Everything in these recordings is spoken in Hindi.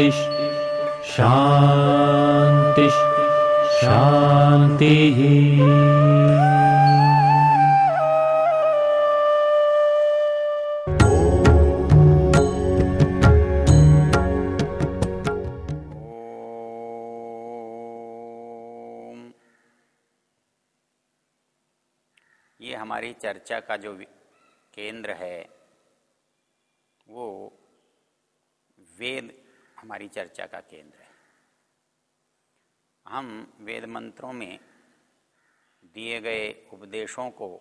शांति शान्तिः ओम। ये हमारी चर्चा का जो केंद्र है वो वेद हमारी चर्चा का केंद्र है। हम वेद मंत्रों में दिए गए उपदेशों को,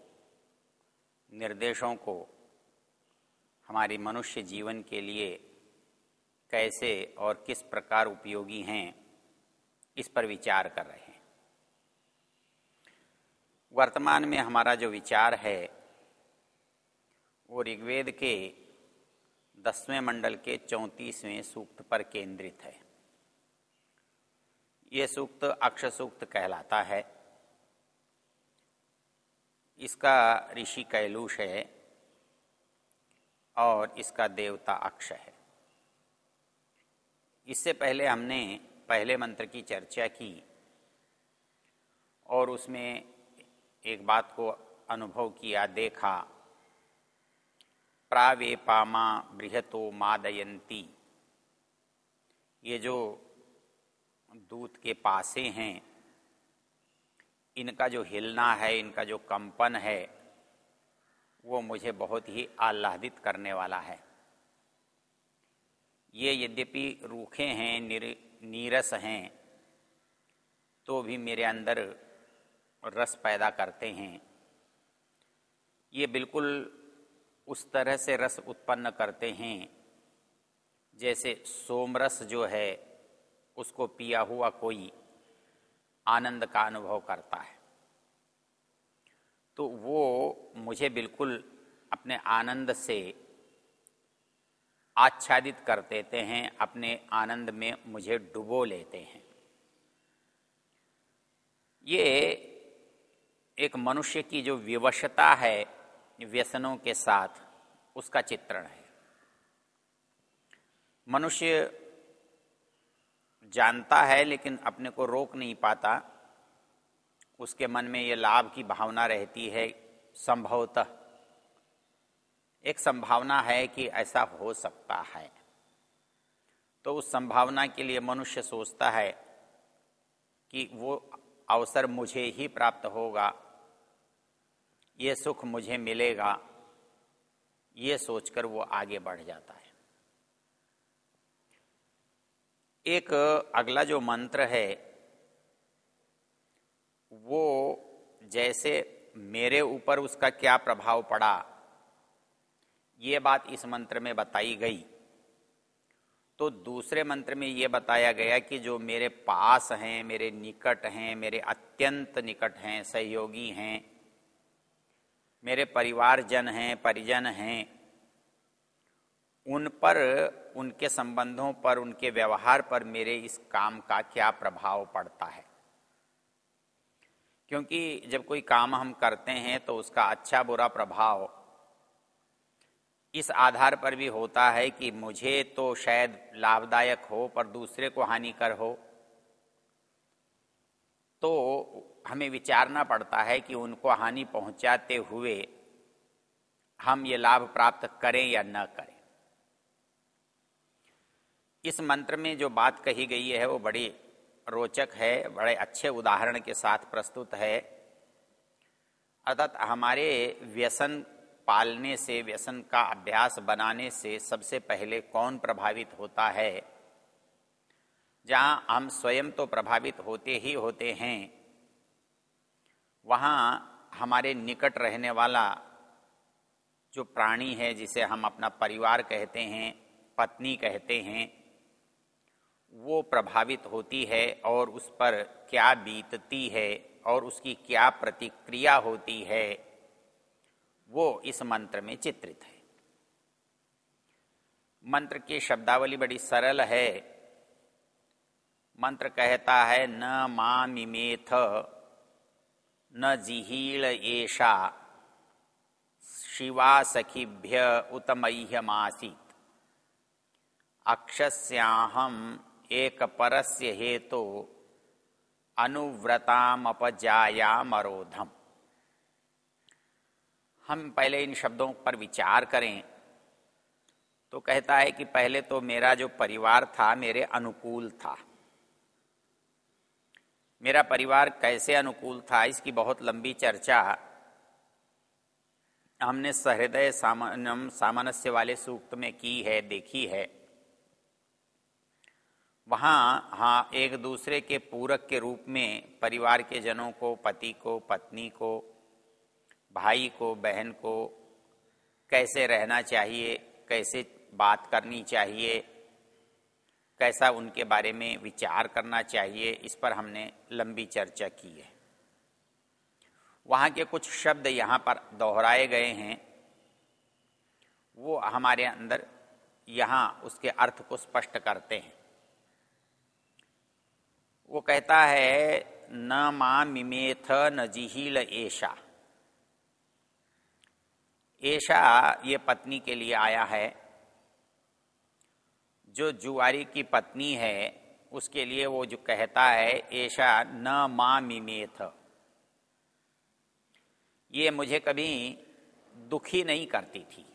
निर्देशों को हमारी मनुष्य जीवन के लिए कैसे और किस प्रकार उपयोगी हैं, इस पर विचार कर रहे हैं। वर्तमान में हमारा जो विचार है, वो ऋग्वेद के दसवें मंडल के चौंतीसवें सूक्त पर केंद्रित है। ये सूक्त अक्ष सूक्त कहलाता है। इसका ऋषि कैलूष है और इसका देवता अक्ष है। इससे पहले हमने पहले मंत्र की चर्चा की और उसमें एक बात को अनुभव किया, देखा प्रावेपामा बृहतो मादयंती ये जो दूत के पासे हैं इनका जो हिलना है इनका जो कंपन है वो मुझे बहुत ही आह्लादित करने वाला है। ये यद्यपि रूखे हैं निर, नीरस हैं तो भी मेरे अंदर रस पैदा करते हैं। ये बिल्कुल उस तरह से रस उत्पन्न करते हैं। जैसे सोमरस जो है, उसको पिया हुआ कोई आनंद का अनुभव करता है। तो वो मुझे बिल्कुल अपने आनंद से आच्छादित कर देते हैं, अपने आनंद में मुझे डुबो लेते हैं। ये एक मनुष्य की जो विवशता है व्यसनों के साथ उसका चित्रण है। मनुष्य जानता है लेकिन अपने को रोक नहीं पाता। उसके मन में ये लाभ की भावना रहती है, संभवतः एक संभावना है कि ऐसा हो सकता है। तो उस संभावना के लिए मनुष्य सोचता है कि वो अवसर मुझे ही प्राप्त होगा। ये सुख मुझे मिलेगा, ये सोचकर वो आगे बढ़ जाता है। एक अगला जो मंत्र है, वो जैसे मेरे ऊपर उसका क्या प्रभाव पड़ा, ये बात इस मंत्र में बताई गई। तो दूसरे मंत्र में ये बताया गया कि जो मेरे पास हैं, मेरे निकट हैं, मेरे अत्यंत निकट हैं, सहयोगी हैं मेरे परिवारजन हैं, परिजन हैं, उन पर, उनके संबंधों पर, उनके व्यवहार पर मेरे इस काम का क्या प्रभाव पड़ता है? क्योंकि जब कोई काम हम करते हैं तो उसका अच्छा बुरा प्रभाव इस आधार पर भी होता है कि मुझे तो शायद लाभदायक हो पर दूसरे को हानिकर हो। तो हमें विचारना पड़ता है कि उनको हानि पहुंचाते हुए हम ये लाभ प्राप्त करें या न करें। इस मंत्र में जो बात कही गई है, वो बड़ी रोचक है, बड़े अच्छे उदाहरण के साथ प्रस्तुत है। अर्थात हमारे व्यसन पालने से, व्यसन का अभ्यास बनाने से सबसे पहले कौन प्रभावित होता है? जहाँ हम स्वयं तो प्रभावित होते ही होते हैं, वहाँ हमारे निकट रहने वाला जो प्राणी है, जिसे हम अपना परिवार कहते हैं, पत्नी कहते हैं, वो प्रभावित होती है और उस पर क्या बीतती है और उसकी क्या प्रतिक्रिया होती है, वो इस मंत्र में चित्रित है। मंत्र की शब्दावली बड़ी सरल है। मंत्र कहता है, न मिमेथ न जिहील एषा शिवा सखिभ्य उतमह्यमासीत। अक्षस्याहम एक परस्य हेतु अनुव्रतामपजायामरोधम। हम पहले इन शब्दों पर विचार करें। तो कहता है कि पहले तो मेरा जो परिवार था, मेरे अनुकूल था। मेरा परिवार कैसे अनुकूल था, इसकी बहुत लंबी चर्चा। हमने सहृदय सामान्यम, सामनस्य वाले सूक्त में की है, देखी है। वहाँ हाँ एक दूसरे के पूरक के रूप में परिवार के जनों को, पति को, पत्नी को, भाई को, बहन को, कैसे रहना चाहिए, कैसे बात करनी चाहिए कैसा उनके बारे में विचार करना चाहिए, इस पर हमने लंबी चर्चा की है। वहाँ के कुछ शब्द यहाँ पर दोहराए गए हैं। वो हमारे अंदर यहाँ उसके अर्थ को स्पष्ट करते हैं। वो कहता है, न मा मिमेथ न जिहील ऐशा ऐशा ये पत्नी के लिए आया है। जो जुआरी की पत्नी है, उसके लिए वो जो कहता है, ऐशा न मा मिमेथ ये मुझे कभी दुखी नहीं करती थी।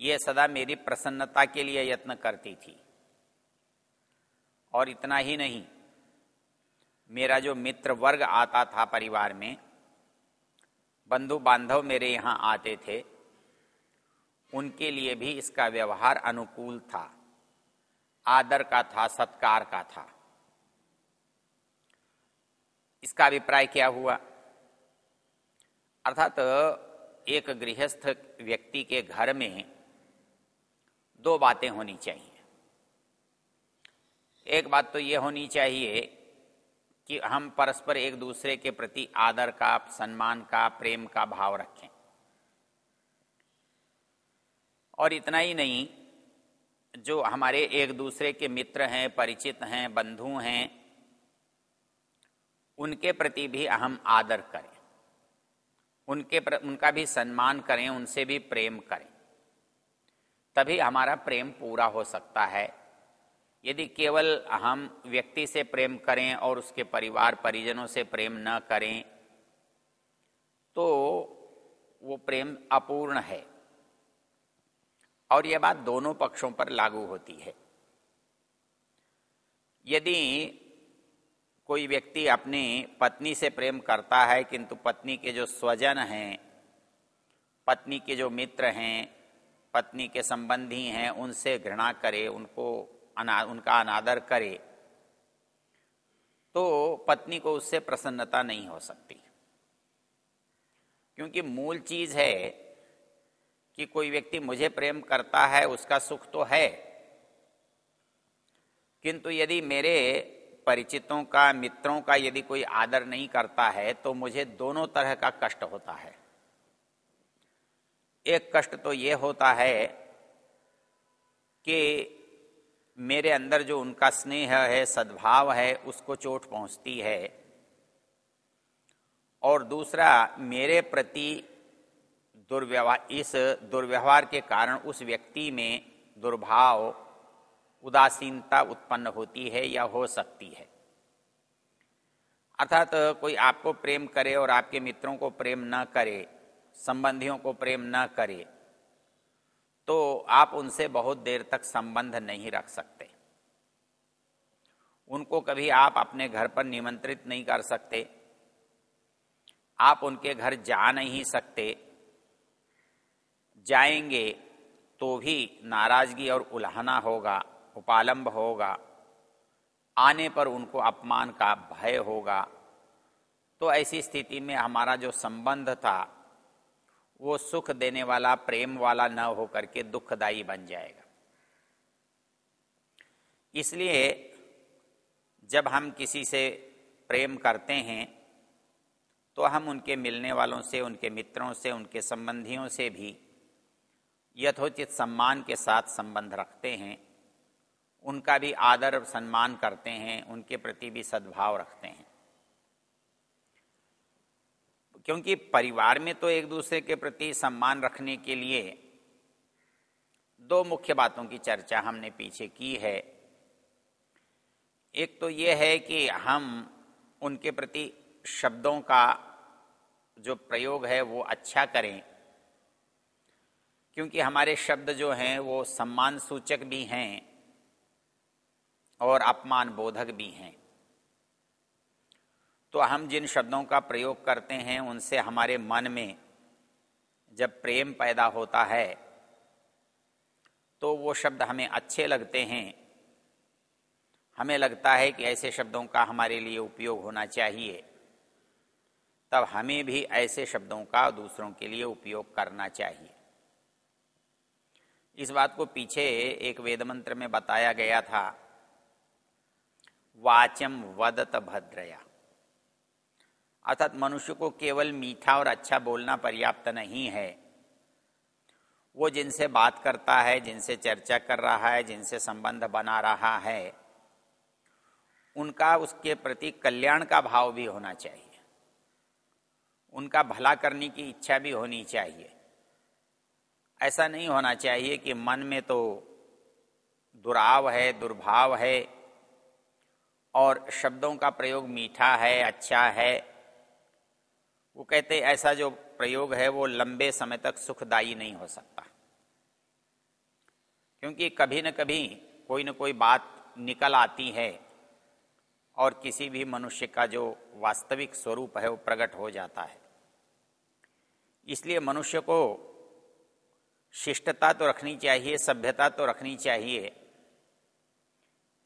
ये सदा मेरी प्रसन्नता के लिए यत्न करती थी। और इतना ही नहीं, मेरा जो मित्र वर्ग आता था परिवार में बंधु बांधव मेरे यहाँ आते थे उनके लिए भी इसका व्यवहार अनुकूल था। आदर का था, सत्कार का था। इसका अभिप्राय क्या हुआ? अर्थात एक गृहस्थ व्यक्ति के घर में दो बातें होनी चाहिए। एक बात तो ये होनी चाहिए कि हम परस्पर एक दूसरे के प्रति आदर का, सम्मान का, प्रेम का भाव रखें। और इतना ही नहीं जो हमारे एक दूसरे के मित्र हैं परिचित हैं बंधु हैं उनके प्रति भी हम आदर करें। उनके प्र, उनका भी सम्मान करें उनसे भी प्रेम करें। तभी हमारा प्रेम पूरा हो सकता है। यदि केवल हम व्यक्ति से प्रेम करें और उसके परिवार परिजनों से प्रेम न करें तो वो प्रेम अपूर्ण है। और यह बात दोनों पक्षों पर लागू होती है। यदि कोई व्यक्ति अपनी पत्नी से प्रेम करता है किंतु पत्नी के जो स्वजन हैं पत्नी के जो मित्र हैं पत्नी के संबंधी हैं उनसे घृणा करे उनको अना, उनका अनादर करे तो पत्नी को उससे प्रसन्नता नहीं हो सकती। क्योंकि मूल चीज़ है कि कोई व्यक्ति मुझे प्रेम करता है, उसका सुख तो है। किंतु यदि मेरे परिचितों का, मित्रों का यदि कोई आदर नहीं करता है तो मुझे दोनों तरह का कष्ट होता है। एक कष्ट तो यह होता है कि मेरे अंदर जो उनका स्नेह है, सद्भाव है, उसको चोट पहुँचती है। और दूसरा, मेरे प्रति दुर्व्यवहार, इस दुर्व्यवहार के कारण उस व्यक्ति में दुर्भाव, उदासीनता उत्पन्न होती है या हो सकती है। अर्थात तो कोई आपको प्रेम करे और आपके मित्रों को प्रेम न करे, संबंधियों को प्रेम न करे तो आप उनसे बहुत देर तक संबंध नहीं रख सकते। उनको कभी आप अपने घर पर निमंत्रित नहीं कर सकते। आप उनके घर जा नहीं सकते। जाएँगे तो भी नाराज़गी और उल्हना होगा, उपालंब होगा। आने पर उनको अपमान का भय होगा। तो ऐसी स्थिति में हमारा जो संबंध था, वो सुख देने वाला, प्रेम वाला न होकर के दुखदाई बन जाएगा। इसलिए जब हम किसी से प्रेम करते हैं तो हम उनके मिलने वालों से, उनके मित्रों से, उनके संबंधियों से भी यथोचित सम्मान के साथ संबंध रखते हैं, उनका भी आदर सम्मान करते हैं, उनके प्रति भी सद्भाव रखते हैं। क्योंकि परिवार में तो एक दूसरे के प्रति सम्मान रखने के लिए दो मुख्य बातों की चर्चा हमने पीछे की है। एक तो ये है कि हम उनके प्रति शब्दों का जो प्रयोग है वो अच्छा करें क्योंकि हमारे शब्द जो हैं, वो सम्मान सूचक भी हैं और अपमान बोधक भी हैं। तो हम जिन शब्दों का प्रयोग करते हैं, उनसे हमारे मन में जब प्रेम पैदा होता है तो वो शब्द हमें अच्छे लगते हैं। हमें लगता है कि ऐसे शब्दों का हमारे लिए उपयोग होना चाहिए। तब हमें भी ऐसे शब्दों का दूसरों के लिए उपयोग करना चाहिए। इस बात को पीछे एक वेद मंत्र में बताया गया था। वाचम वदत भद्रया। अर्थात मनुष्य को केवल मीठा और अच्छा बोलना पर्याप्त नहीं है। वो जिनसे बात करता है, जिनसे चर्चा कर रहा है, जिनसे संबंध बना रहा है, उनका उसके प्रति कल्याण का भाव भी होना चाहिए। उनका भला करने की इच्छा भी होनी चाहिए। ऐसा नहीं होना चाहिए कि मन में तो दुराव है, दुर्भाव है और शब्दों का प्रयोग मीठा है अच्छा है। वो कहते ऐसा जो प्रयोग है, वो लंबे समय तक सुखदायी नहीं हो सकता। क्योंकि कभी न कभी कोई न कोई बात निकल आती है और किसी भी मनुष्य का जो वास्तविक स्वरूप है, वो प्रकट हो जाता है। इसलिए मनुष्य को शिष्टता तो रखनी चाहिए, सभ्यता तो रखनी चाहिए।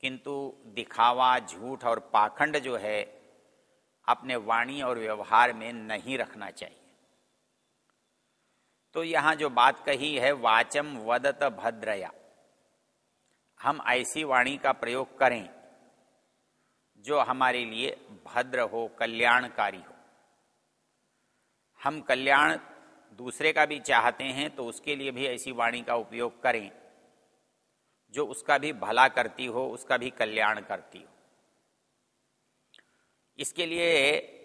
किंतु दिखावा, झूठ और पाखंड जो है, अपने वाणी और व्यवहार में नहीं रखना चाहिए। तो यहाँ जो बात कही है, वाचम वदत भद्रया। हम ऐसी वाणी का प्रयोग करें, जो हमारे लिए भद्र हो, कल्याणकारी हो। हम कल्याण दूसरे का भी चाहते हैं तो उसके लिए भी ऐसी वाणी का उपयोग करें, जो उसका भी भला करती हो, उसका भी कल्याण करती हो। इसके लिए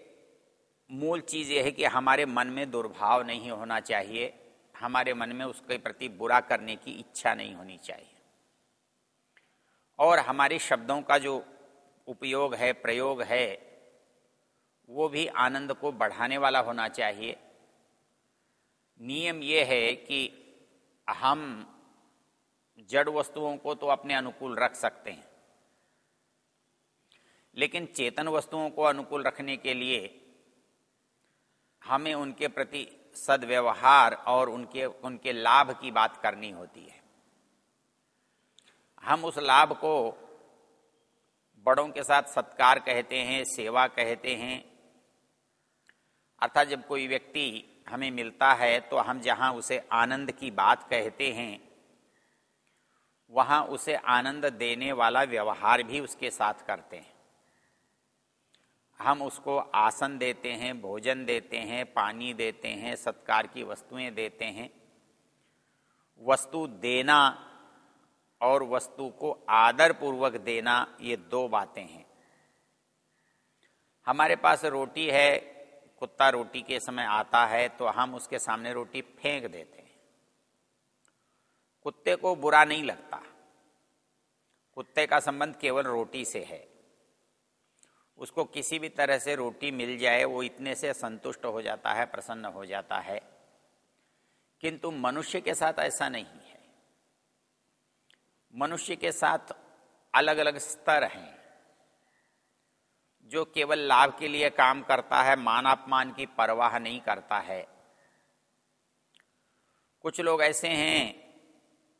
मूल चीज़ यह है कि हमारे मन में दुर्भाव नहीं होना चाहिए, हमारे मन में उसके प्रति बुरा करने की इच्छा नहीं होनी चाहिए। और हमारे शब्दों का जो उपयोग है, प्रयोग है, वो भी आनंद को बढ़ाने वाला होना चाहिए। नियम ये है कि हम जड़ वस्तुओं को तो अपने अनुकूल रख सकते हैं। लेकिन चेतन वस्तुओं को अनुकूल रखने के लिए हमें उनके प्रति सदव्यवहार और उनके उनके लाभ की बात करनी होती है। हम उस लाभ को बड़ों के साथ सत्कार कहते हैं, सेवा कहते हैं। अर्थात जब कोई व्यक्ति हमें मिलता है तो हम जहाँ उसे आनंद की बात कहते हैं, वहाँ उसे आनंद देने वाला व्यवहार भी उसके साथ करते हैं। हम उसको आसन देते हैं, भोजन देते हैं, पानी देते हैं, सत्कार की वस्तुएँ देते हैं। वस्तु देना और वस्तु को आदर पूर्वक देना ये दो बातें हैं। हमारे पास रोटी है कुत्ता रोटी के समय आता है तो हम उसके सामने रोटी फेंक देते हैं। कुत्ते को बुरा नहीं लगता। कुत्ते का संबंध केवल रोटी से है। उसको किसी भी तरह से रोटी मिल जाए, वो इतने से संतुष्ट हो जाता है, प्रसन्न हो जाता है। किंतु मनुष्य के साथ ऐसा नहीं है। मनुष्य के साथ अलग अलग स्तर हैं। जो केवल लाभ के लिए काम करता है, मान अपमान की परवाह नहीं करता है। कुछ लोग ऐसे हैं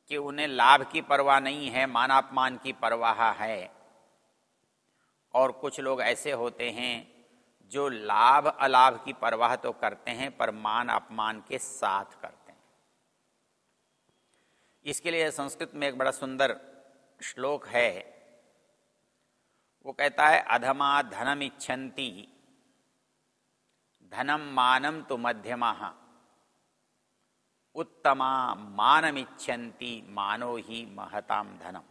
कि उन्हें लाभ की परवाह नहीं है, मान अपमान की परवाह है। और कुछ लोग ऐसे होते हैं जो लाभ, अलाभ की परवाह तो करते हैं, पर मान अपमान के साथ करते हैं। इसके लिए संस्कृत में एक बड़ा सुंदर श्लोक है। वो कहता है, अधमा धनम इच्छन्ति धनम मानम तो मध्यमा। उत्तमा मानमिच्छन्ति, मानो ही महताम धनम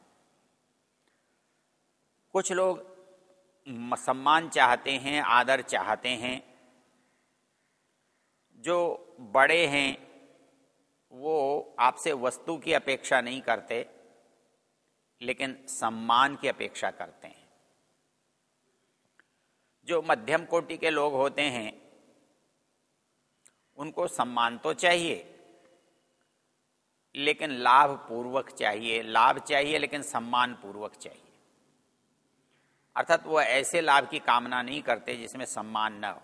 कुछ लोग सम्मान चाहते हैं, आदर चाहते हैं। जो बड़े हैं, वो आपसे वस्तु की अपेक्षा नहीं करते, लेकिन सम्मान की अपेक्षा करते हैं। जो मध्यम कोटि के लोग होते हैं, उनको सम्मान तो चाहिए, लेकिन लाभ पूर्वक चाहिए, लाभ चाहिए, लेकिन सम्मान पूर्वक चाहिए। अर्थात वह ऐसे लाभ की कामना नहीं करते जिसमें सम्मान न हो,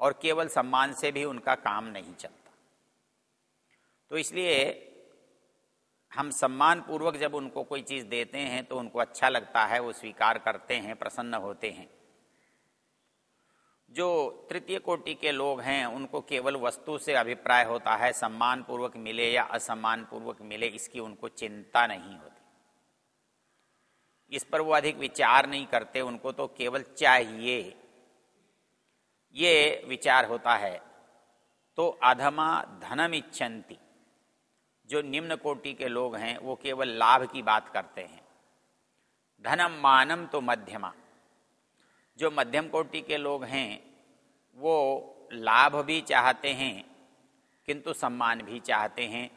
और केवल सम्मान से भी उनका काम नहीं चलता। तो इसलिए हम सम्मान पूर्वक जब उनको कोई चीज़ देते हैं तो उनको अच्छा लगता है, वो स्वीकार करते हैं, प्रसन्न होते हैं। जो तृतीय कोटि के लोग हैं, उनको केवल वस्तु से अभिप्राय होता है सम्मान पूर्वक मिले या असम्मान पूर्वक मिले, इसकी उनको चिंता नहीं होती। इस पर वो अधिक विचार नहीं करते, उनको तो केवल चाहिए। ये विचार होता है तो अधमा धनम इच्छन्ति जो निम्न कोटि के लोग हैं, वो केवल लाभ की बात करते हैं। धनम मानम तो मध्यमा। जो मध्यम कोटि के लोग हैं, वो लाभ भी चाहते हैं, किंतु सम्मान भी चाहते हैं।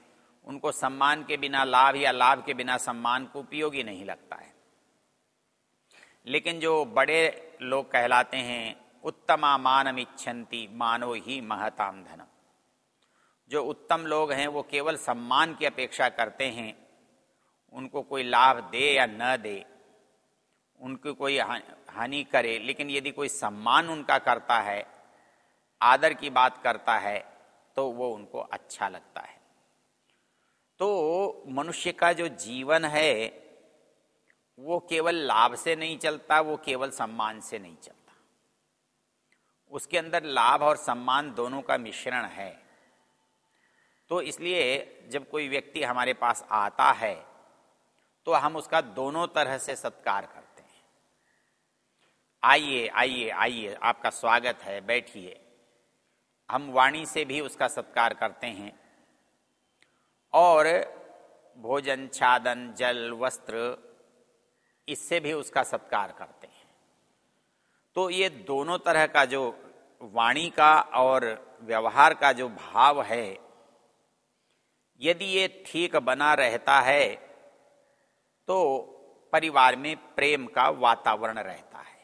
उनको सम्मान के बिना लाभ या लाभ के बिना सम्मान को उपयोगी नहीं लगता है। लेकिन जो बड़े लोग कहलाते हैं, उत्तमा मानम इच्छन्ति मानो ही महताम धनम। जो उत्तम लोग हैं, वो केवल सम्मान की अपेक्षा करते हैं। उनको कोई लाभ दे या न दे, उनको कोई हानि करे, लेकिन यदि कोई सम्मान उनका करता है, आदर की बात करता है तो वो उनको अच्छा लगता है। तो मनुष्य का जो जीवन है, वो केवल लाभ से नहीं चलता, वो केवल सम्मान से नहीं चलता। उसके अंदर लाभ और सम्मान दोनों का मिश्रण है। तो इसलिए जब कोई व्यक्ति हमारे पास आता है तो हम उसका दोनों तरह से सत्कार करते हैं। आइए आइए आइए, आपका स्वागत है, बैठिए। हम वाणी से भी उसका सत्कार करते हैं। और भोजन, छादन, जल, वस्त्र, इससे भी उसका सत्कार करते हैं। तो ये दोनों तरह का जो वाणी का और व्यवहार का जो भाव है यदि ये ठीक बना रहता है तो परिवार में प्रेम का वातावरण रहता है।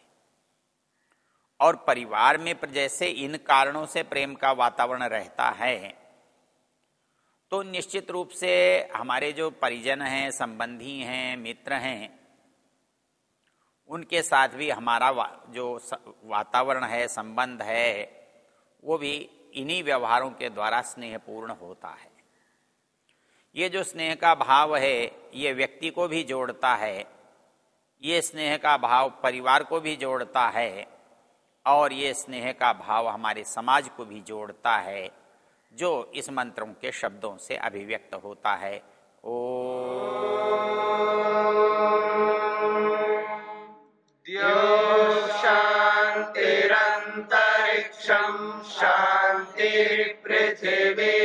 और परिवार में जैसे इन कारणों से प्रेम का वातावरण रहता है तो निश्चित रूप से हमारे जो परिजन हैं, संबंधी हैं, मित्र हैं, उनके साथ भी हमारा जो वातावरण है, संबंध है, वो भी इन्हीं व्यवहारों के द्वारा स्नेहपूर्ण होता है। ये जो स्नेह का भाव है, ये व्यक्ति को भी जोड़ता है। ये स्नेह का भाव परिवार को भी जोड़ता है और ये स्नेह का भाव हमारे समाज को भी जोड़ता है, जो इस मंत्रों के शब्दों से अभिव्यक्त होता है। ओ। शांतिरंतरिक्षम शांति पृथ्वी